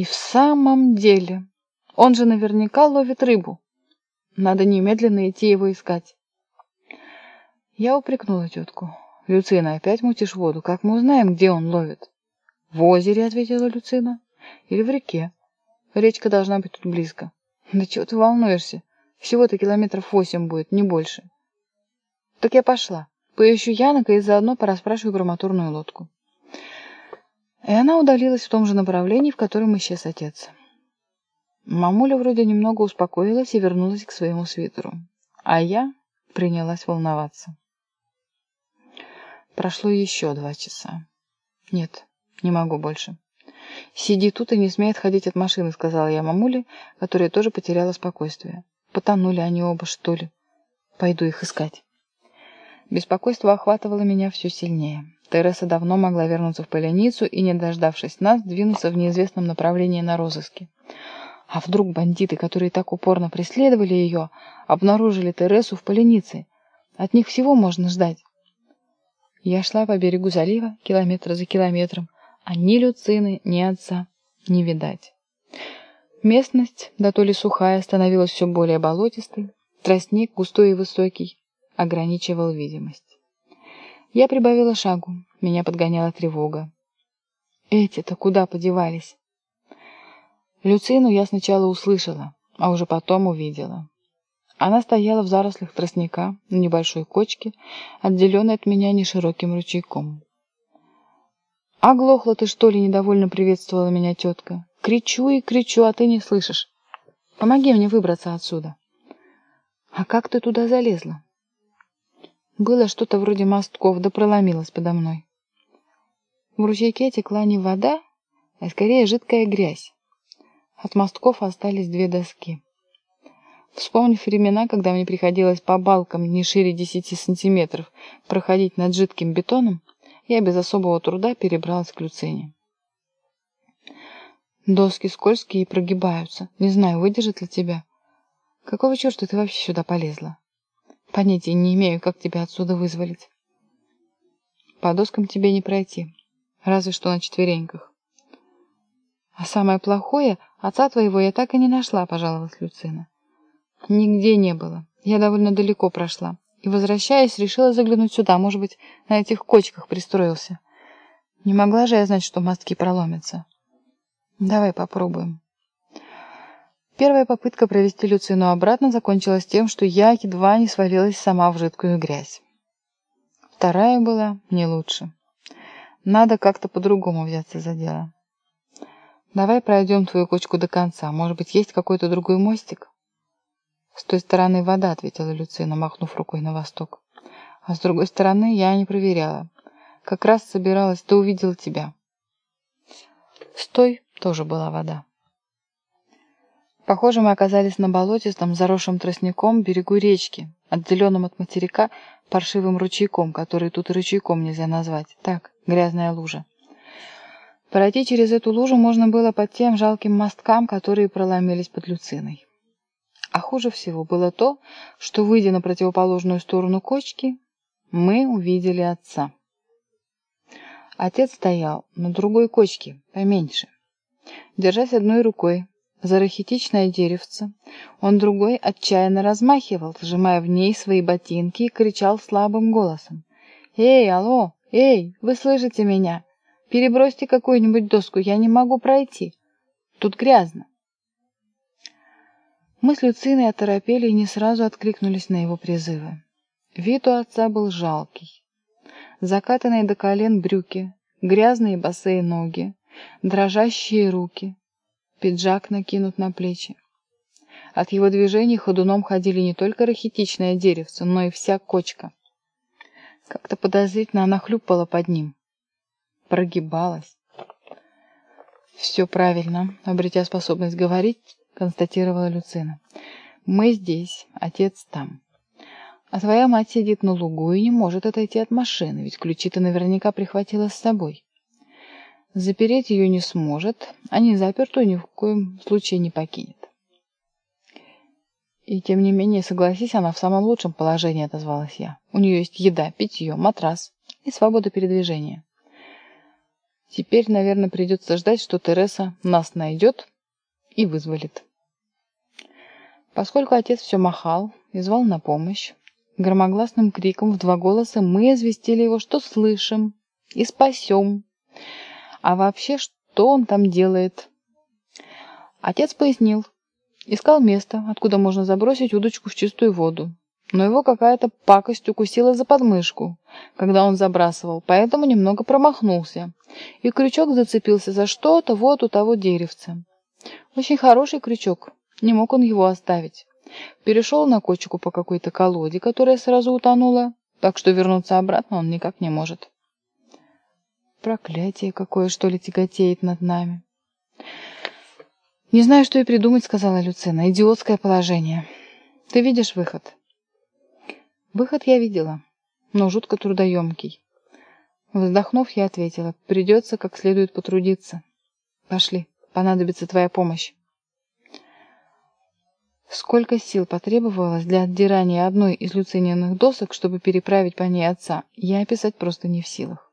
И в самом деле, он же наверняка ловит рыбу. Надо немедленно идти его искать. Я упрекнула тетку. «Люцина, опять мутишь воду. Как мы узнаем, где он ловит?» «В озере», — ответила Люцина. «Или в реке. Речка должна быть тут близко». «Да чего ты волнуешься? Всего-то километров восемь будет, не больше». «Так я пошла. Поищу Янока и заодно порасспрашиваю громотурную лодку». И она удалилась в том же направлении, в котором исчез отец. Мамуля вроде немного успокоилась и вернулась к своему свитеру. А я принялась волноваться. Прошло еще два часа. Нет, не могу больше. «Сиди тут и не смей отходить от машины», — сказала я мамуле, которая тоже потеряла спокойствие. «Потонули они оба, что ли? Пойду их искать». Беспокойство охватывало меня все сильнее. Тереса давно могла вернуться в поляницу и, не дождавшись нас, двинуться в неизвестном направлении на розыске. А вдруг бандиты, которые так упорно преследовали ее, обнаружили Тересу в полянице? От них всего можно ждать. Я шла по берегу залива, километр за километром, а ни Люцины, ни отца не видать. Местность, да то ли сухая, становилась все более болотистой, тростник, густой и высокий, ограничивал видимость. Я прибавила шагу, меня подгоняла тревога. Эти-то куда подевались? Люцину я сначала услышала, а уже потом увидела. Она стояла в зарослях тростника на небольшой кочке, отделенной от меня нешироким ручейком. «Оглохла ты, что ли?» — недовольно приветствовала меня тетка. «Кричу и кричу, а ты не слышишь. Помоги мне выбраться отсюда». «А как ты туда залезла?» Было что-то вроде мостков, да проломилось подо мной. В ручейке текла не вода, а скорее жидкая грязь. От мостков остались две доски. Вспомнив времена, когда мне приходилось по балкам не шире десяти сантиметров проходить над жидким бетоном, я без особого труда перебралась к Люцине. Доски скользкие и прогибаются. Не знаю, выдержит ли тебя. Какого черта ты вообще сюда полезла? Понятия не имею, как тебя отсюда вызволить. По доскам тебе не пройти, разве что на четвереньках. А самое плохое, отца твоего я так и не нашла, пожаловалась Люцина. Нигде не было. Я довольно далеко прошла. И, возвращаясь, решила заглянуть сюда. Может быть, на этих кочках пристроился. Не могла же я знать, что мостки проломятся. Давай попробуем. Первая попытка провести Люцину обратно закончилась тем, что я едва не свалилась сама в жидкую грязь. Вторая была не лучше. Надо как-то по-другому взяться за дело. Давай пройдем твою кочку до конца. Может быть, есть какой-то другой мостик? С той стороны вода, ответила Люцина, махнув рукой на восток. А с другой стороны я не проверяла. Как раз собиралась, да увидела тебя. С той тоже была вода. Похоже, мы оказались на болотистом, заросшем тростником берегу речки, отделенном от материка паршивым ручейком, который тут ручейком нельзя назвать. Так, грязная лужа. Пройти через эту лужу можно было под тем жалким мосткам, которые проломились под Люциной. А хуже всего было то, что, выйдя на противоположную сторону кочки, мы увидели отца. Отец стоял на другой кочке, поменьше. Держась одной рукой за рахитичное деревце. Он другой отчаянно размахивал, сжимая в ней свои ботинки и кричал слабым голосом. «Эй, алло! Эй, вы слышите меня? Перебросьте какую-нибудь доску, я не могу пройти. Тут грязно». Мы с Люциной оторопели и не сразу откликнулись на его призывы. Вид у отца был жалкий. Закатанные до колен брюки, грязные босые ноги, дрожащие руки — пиджак накинут на плечи. От его движений ходуном ходили не только рахитичное деревце, но и вся кочка. Как-то подозрительно она хлюпала под ним. Прогибалась. «Все правильно», — обретя способность говорить, констатировала Люцина. «Мы здесь, отец там. А твоя мать сидит на лугу и не может отойти от машины, ведь ключи ты наверняка прихватила с собой. Запереть ее не сможет, а не запертую ни в коем случае не покинет. И тем не менее, согласись, она в самом лучшем положении, отозвалась я. У нее есть еда, питье, матрас и свобода передвижения. Теперь, наверное, придется ждать, что Тереса нас найдет и вызволит. Поскольку отец все махал и звал на помощь, громогласным криком в два голоса мы известили его, что слышим и спасем. А вообще, что он там делает? Отец пояснил. Искал место, откуда можно забросить удочку в чистую воду но его какая-то пакость укусила за подмышку, когда он забрасывал, поэтому немного промахнулся, и крючок зацепился за что-то вот у того деревца. Очень хороший крючок, не мог он его оставить. Перешел на кочку по какой-то колоде, которая сразу утонула, так что вернуться обратно он никак не может. Проклятие какое, что ли, тяготеет над нами. «Не знаю, что и придумать», — сказала Люцина. «Идиотское положение. Ты видишь выход?» Выход я видела, но жутко трудоемкий. Вздохнув, я ответила, придется как следует потрудиться. Пошли, понадобится твоя помощь. Сколько сил потребовалось для отдирания одной из люциненных досок, чтобы переправить по ней отца, я описать просто не в силах.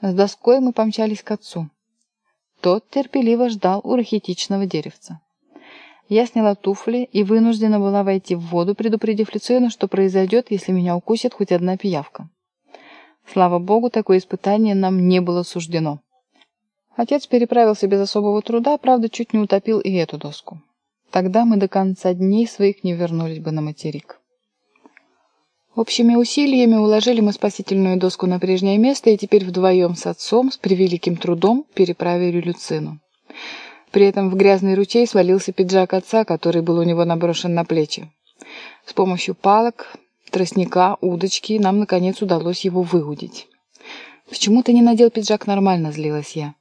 С доской мы помчались к отцу. Тот терпеливо ждал у рахитичного деревца. Я сняла туфли и вынуждена была войти в воду, предупредив Люцину, что произойдет, если меня укусит хоть одна пиявка. Слава богу, такое испытание нам не было суждено. Отец переправился без особого труда, правда, чуть не утопил и эту доску. Тогда мы до конца дней своих не вернулись бы на материк. Общими усилиями уложили мы спасительную доску на прежнее место и теперь вдвоем с отцом с превеликим трудом переправили Люцину. При этом в грязный ручей свалился пиджак отца, который был у него наброшен на плечи. С помощью палок, тростника, удочки нам, наконец, удалось его выудить. «Почему ты не надел пиджак нормально?» – злилась я.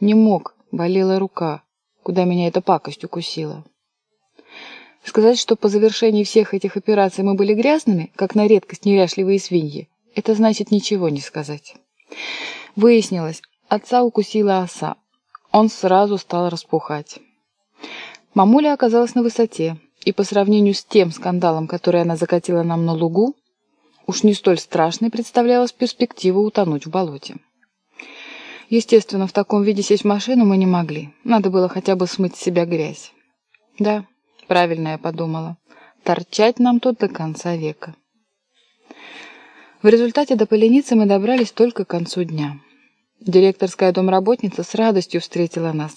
«Не мог, болела рука, куда меня эта пакость укусила». Сказать, что по завершении всех этих операций мы были грязными, как на редкость неряшливые свиньи, это значит ничего не сказать. Выяснилось, отца укусила оса, он сразу стал распухать. Мамуля оказалась на высоте, и по сравнению с тем скандалом, который она закатила нам на лугу, уж не столь страшной представлялась перспектива утонуть в болоте. Естественно, в таком виде сесть в машину мы не могли. Надо было хотя бы смыть с себя грязь. Да, правильно я подумала. Торчать нам тут до конца века. В результате до Поленицы мы добрались только к концу дня. Директорская домработница с радостью встретила нас,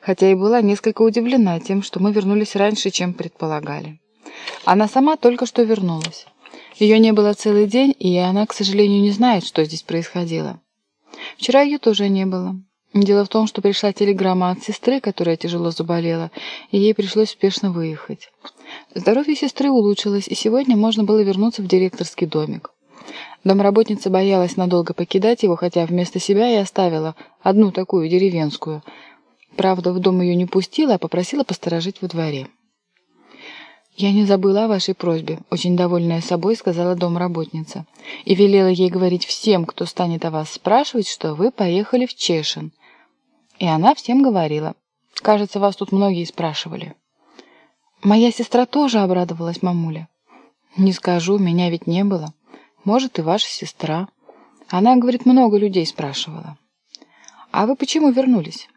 хотя и была несколько удивлена тем, что мы вернулись раньше, чем предполагали. Она сама только что вернулась. Ее не было целый день, и она, к сожалению, не знает, что здесь происходило. Вчера ее тоже не было. Дело в том, что пришла телеграмма от сестры, которая тяжело заболела, и ей пришлось спешно выехать. Здоровье сестры улучшилось, и сегодня можно было вернуться в директорский домик. Домработница боялась надолго покидать его, хотя вместо себя и оставила одну такую деревенскую. Правда, в дом ее не пустила, а попросила посторожить во дворе. «Я не забыла о вашей просьбе», — очень довольная собой сказала домработница. «И велела ей говорить всем, кто станет о вас спрашивать, что вы поехали в Чешин». И она всем говорила. «Кажется, вас тут многие спрашивали». «Моя сестра тоже обрадовалась, мамуля». «Не скажу, меня ведь не было». Может, и ваша сестра. Она, говорит, много людей спрашивала. А вы почему вернулись?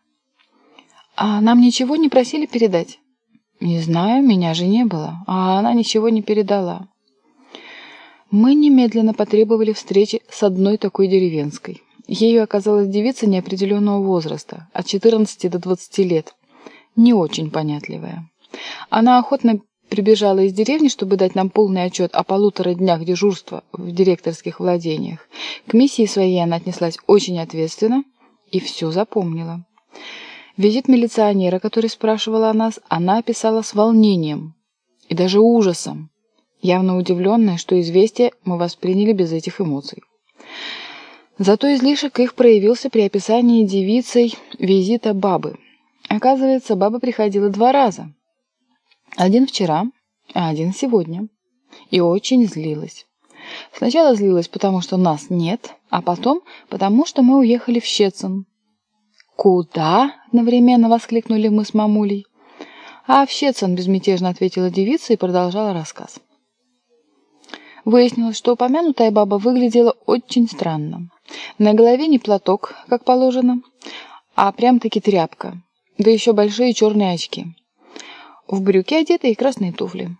А нам ничего не просили передать? Не знаю, меня же не было, а она ничего не передала. Мы немедленно потребовали встречи с одной такой деревенской. Ею оказалась девица неопределенного возраста, от 14 до 20 лет, не очень понятливая. Она охотно прибежала из деревни, чтобы дать нам полный отчет о полутора днях дежурства в директорских владениях. К миссии своей она отнеслась очень ответственно и все запомнила. Визит милиционера, который спрашивал о нас, она описала с волнением и даже ужасом, явно удивленная, что известие мы восприняли без этих эмоций. Зато излишек их проявился при описании девицей визита бабы. Оказывается, баба приходила два раза – один вчера, а один сегодня. И очень злилась. Сначала злилась, потому что нас нет, а потом, потому что мы уехали в Щецин. «Куда?» — одновременно воскликнули мы с мамулей. «А в Щецин», — безмятежно ответила девица и продолжала рассказ. Выяснилось, что упомянутая баба выглядела очень странно. На голове не платок, как положено, а прям-таки тряпка, да еще большие черные очки. В брюки одеты и красные туфли.